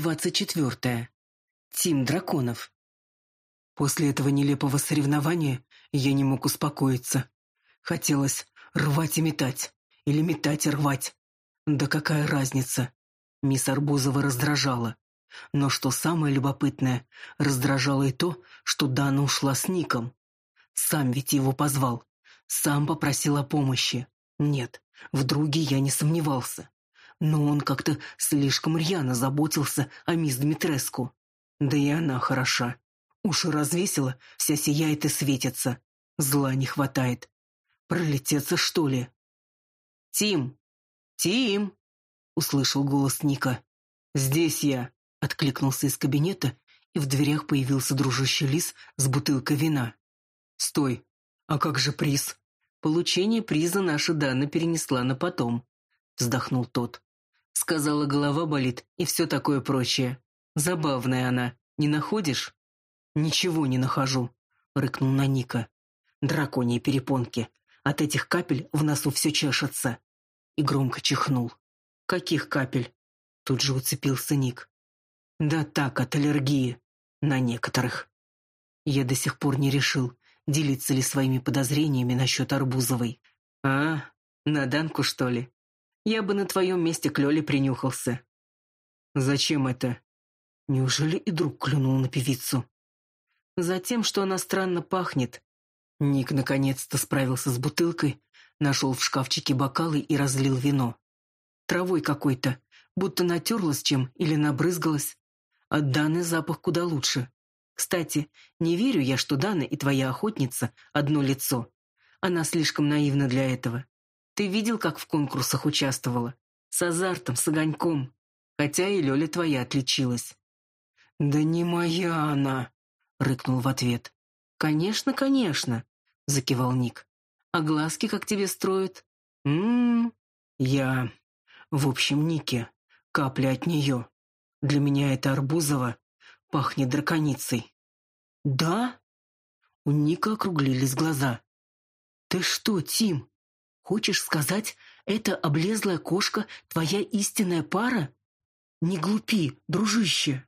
двадцать четвертая. Тим Драконов. После этого нелепого соревнования я не мог успокоиться. Хотелось рвать и метать. Или метать и рвать. Да какая разница? Мисс Арбузова раздражала. Но что самое любопытное, раздражало и то, что Дана ушла с Ником. Сам ведь его позвал. Сам попросил о помощи. Нет, в друге я не сомневался. Но он как-то слишком рьяно заботился о мисс Дмитреску. Да и она хороша. Уши развесила, вся сияет и светится. Зла не хватает. Пролететься, что ли? «Тим! Тим!» — услышал голос Ника. «Здесь я!» — откликнулся из кабинета, и в дверях появился дружащий лис с бутылкой вина. «Стой! А как же приз?» «Получение приза наша Дана перенесла на потом», — вздохнул тот. Сказала, голова болит и все такое прочее. Забавная она, не находишь? Ничего не нахожу, рыкнул на Ника. Драконьи перепонки. От этих капель в носу все чешется. И громко чихнул. Каких капель? Тут же уцепился Ник. Да так, от аллергии. На некоторых. Я до сих пор не решил, делиться ли своими подозрениями насчет Арбузовой. А, на Данку, что ли? Я бы на твоем месте к Лёле принюхался. Зачем это? Неужели и друг клюнул на певицу? Затем, что она странно пахнет. Ник наконец-то справился с бутылкой, нашел в шкафчике бокалы и разлил вино. Травой какой-то, будто натерлась чем или набрызгалась. От Даны запах куда лучше. Кстати, не верю я, что Дана и твоя охотница одно лицо. Она слишком наивна для этого. Ты видел, как в конкурсах участвовала? С азартом, с огоньком. Хотя и Лёля твоя отличилась. «Да не моя она!» — рыкнул в ответ. «Конечно, конечно!» — закивал Ник. «А глазки как тебе строят?» «М-м-м, я... В общем, Ники, капля от нее. Для меня это Арбузова пахнет драконицей». «Да?» У Ника округлились глаза. «Ты что, Тим, Хочешь сказать, эта облезлая кошка твоя истинная пара? Не глупи, дружище.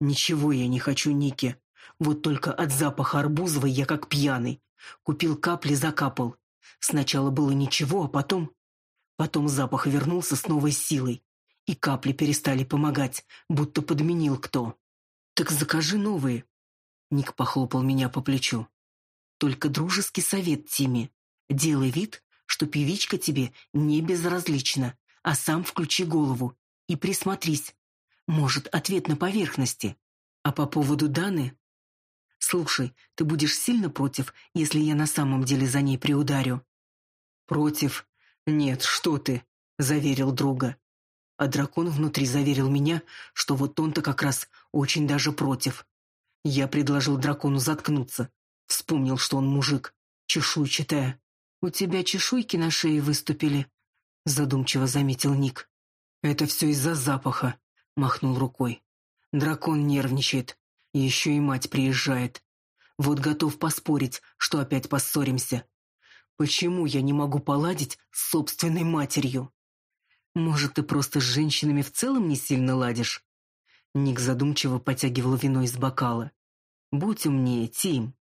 Ничего я не хочу, Ники. Вот только от запаха арбузовой я как пьяный. Купил капли, закапал. Сначала было ничего, а потом... Потом запах вернулся с новой силой. И капли перестали помогать, будто подменил кто. Так закажи новые. Ник похлопал меня по плечу. Только дружеский совет Тиме. Делай вид, что певичка тебе не безразлична, а сам включи голову и присмотрись. Может, ответ на поверхности. А по поводу Даны... Слушай, ты будешь сильно против, если я на самом деле за ней приударю? Против? Нет, что ты, заверил друга. А дракон внутри заверил меня, что вот он-то как раз очень даже против. Я предложил дракону заткнуться. Вспомнил, что он мужик, чешуйчатая. «У тебя чешуйки на шее выступили», — задумчиво заметил Ник. «Это все из-за запаха», — махнул рукой. «Дракон нервничает. Еще и мать приезжает. Вот готов поспорить, что опять поссоримся. Почему я не могу поладить с собственной матерью? Может, ты просто с женщинами в целом не сильно ладишь?» Ник задумчиво потягивал вино из бокала. «Будь умнее, Тим.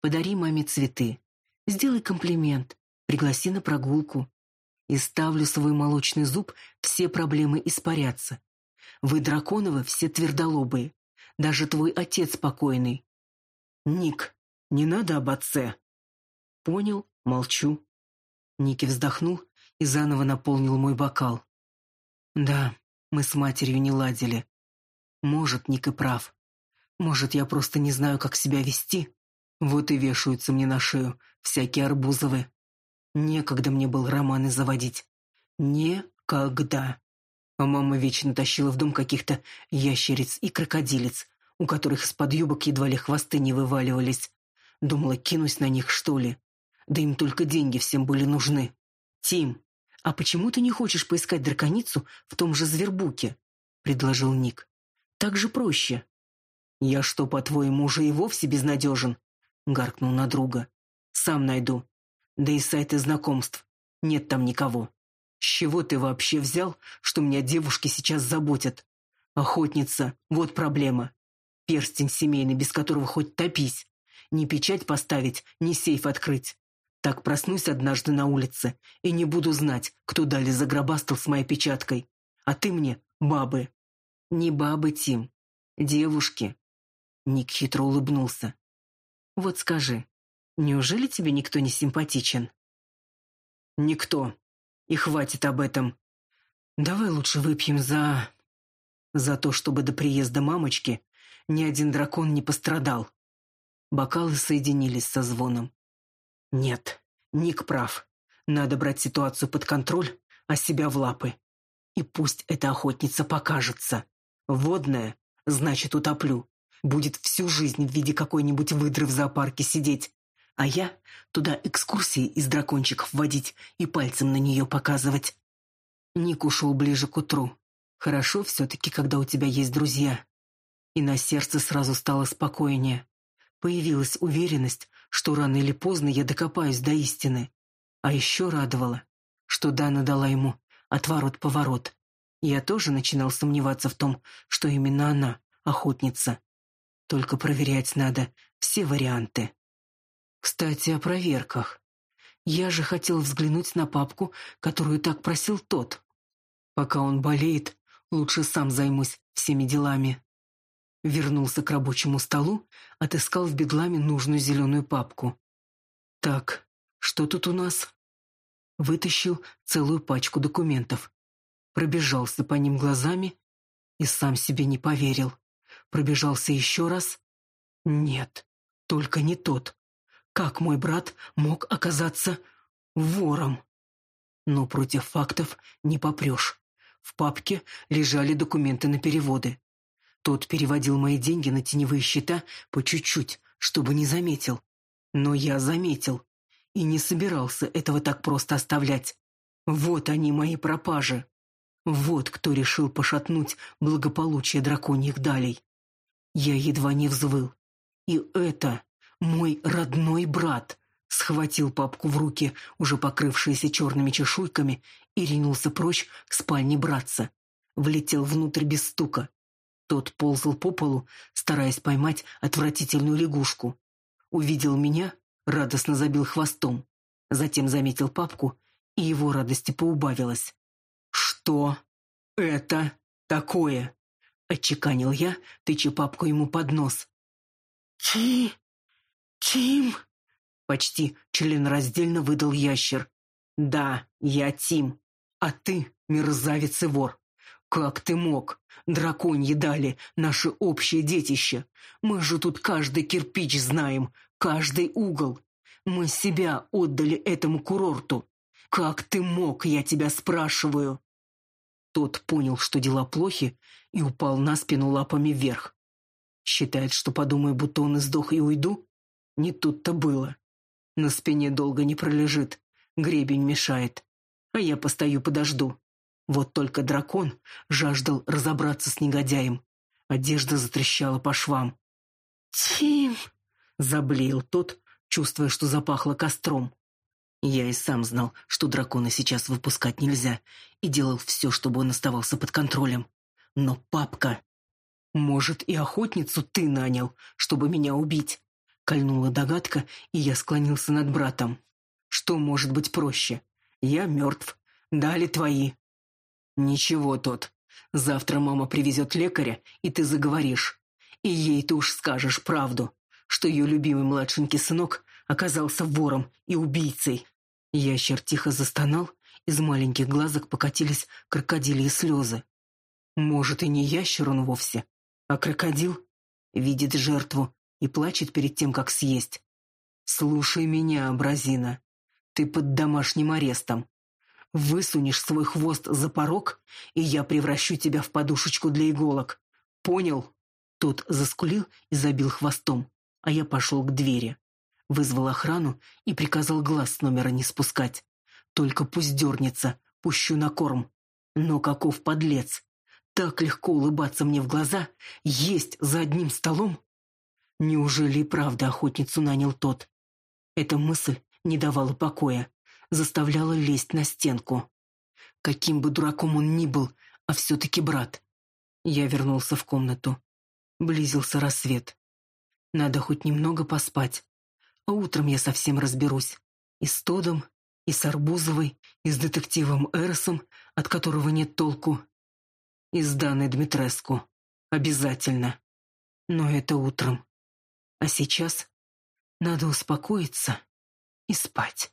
Подари маме цветы. Сделай комплимент, пригласи на прогулку. И ставлю свой молочный зуб, все проблемы испарятся. Вы, Драконовы, все твердолобые. Даже твой отец спокойный. Ник, не надо об отце. Понял, молчу. Ники вздохнул и заново наполнил мой бокал. Да, мы с матерью не ладили. Может, Ник и прав. Может, я просто не знаю, как себя вести. Вот и вешаются мне на шею всякие арбузовы. Некогда мне был романы заводить. Некогда. А мама вечно тащила в дом каких-то ящериц и крокодилец, у которых из-под юбок едва ли хвосты не вываливались. Думала, кинусь на них, что ли. Да им только деньги всем были нужны. Тим, а почему ты не хочешь поискать драконицу в том же Звербуке? предложил Ник. Так же проще. Я что, по-твоему, уже и вовсе безнадежен? гаркнул на друга. Сам найду. Да и сайты знакомств. Нет там никого. С чего ты вообще взял, что меня девушки сейчас заботят? Охотница, вот проблема. Перстень семейный, без которого хоть топись. Ни печать поставить, ни сейф открыть. Так проснусь однажды на улице и не буду знать, кто дали загробастал с моей печаткой. А ты мне бабы. Не бабы, Тим. Девушки. Ник хитро улыбнулся. Вот скажи, неужели тебе никто не симпатичен? Никто. И хватит об этом. Давай лучше выпьем за... За то, чтобы до приезда мамочки ни один дракон не пострадал. Бокалы соединились со звоном. Нет, Ник прав. Надо брать ситуацию под контроль, а себя в лапы. И пусть эта охотница покажется. Водная, значит, утоплю. Будет всю жизнь в виде какой-нибудь выдры в зоопарке сидеть. А я туда экскурсии из дракончиков водить и пальцем на нее показывать. Ник ушел ближе к утру. Хорошо все-таки, когда у тебя есть друзья. И на сердце сразу стало спокойнее. Появилась уверенность, что рано или поздно я докопаюсь до истины. А еще радовало, что Дана дала ему отворот-поворот. Я тоже начинал сомневаться в том, что именно она охотница. Только проверять надо все варианты. Кстати, о проверках. Я же хотел взглянуть на папку, которую так просил тот. Пока он болеет, лучше сам займусь всеми делами. Вернулся к рабочему столу, отыскал в бедламе нужную зеленую папку. Так, что тут у нас? Вытащил целую пачку документов. Пробежался по ним глазами и сам себе не поверил. Пробежался еще раз. Нет, только не тот. Как мой брат мог оказаться вором? Но против фактов не попрешь. В папке лежали документы на переводы. Тот переводил мои деньги на теневые счета по чуть-чуть, чтобы не заметил. Но я заметил и не собирался этого так просто оставлять. Вот они, мои пропажи. Вот кто решил пошатнуть благополучие драконьих далей. Я едва не взвыл. И это мой родной брат схватил папку в руки, уже покрывшиеся черными чешуйками, и ринулся прочь к спальне братца. Влетел внутрь без стука. Тот ползал по полу, стараясь поймать отвратительную лягушку. Увидел меня, радостно забил хвостом. Затем заметил папку, и его радости поубавилось. «Что это такое?» — отчеканил я, тыча папку ему под нос. «Ти... Тим...» — почти членораздельно выдал ящер. «Да, я Тим, а ты мерзавец и вор. Как ты мог? Драконьи дали, наше общее детище. Мы же тут каждый кирпич знаем, каждый угол. Мы себя отдали этому курорту. Как ты мог, я тебя спрашиваю?» Тот понял, что дела плохи, и упал на спину лапами вверх. Считает, что подумаю, будто он издох и уйду? Не тут-то было. На спине долго не пролежит, гребень мешает. А я постою, подожду. Вот только дракон жаждал разобраться с негодяем. Одежда затрещала по швам. «Тим!» — заблеял тот, чувствуя, что запахло костром. Я и сам знал, что дракона сейчас выпускать нельзя, и делал все, чтобы он оставался под контролем. Но папка... «Может, и охотницу ты нанял, чтобы меня убить?» Кольнула догадка, и я склонился над братом. «Что может быть проще? Я мертв. Дали твои. «Ничего, тот. Завтра мама привезет лекаря, и ты заговоришь. И ей ты уж скажешь правду, что ее любимый младшенький сынок оказался вором и убийцей». Ящер тихо застонал, из маленьких глазок покатились крокодильи слезы. Может, и не ящер он вовсе, а крокодил видит жертву и плачет перед тем, как съесть. «Слушай меня, Абразина. Ты под домашним арестом. Высунешь свой хвост за порог, и я превращу тебя в подушечку для иголок. Понял?» Тот заскулил и забил хвостом, а я пошел к двери. Вызвал охрану и приказал глаз с номера не спускать. Только пусть дернется, пущу на корм. Но каков подлец! Так легко улыбаться мне в глаза, есть за одним столом. Неужели и правда охотницу нанял тот? Эта мысль не давала покоя заставляла лезть на стенку. Каким бы дураком он ни был, а все-таки брат. Я вернулся в комнату. Близился рассвет. Надо хоть немного поспать. А утром я совсем разберусь. И с Тодом, и с Арбузовой, и с детективом Эросом, от которого нет толку. И с Даной Дмитреску. Обязательно. Но это утром. А сейчас надо успокоиться и спать.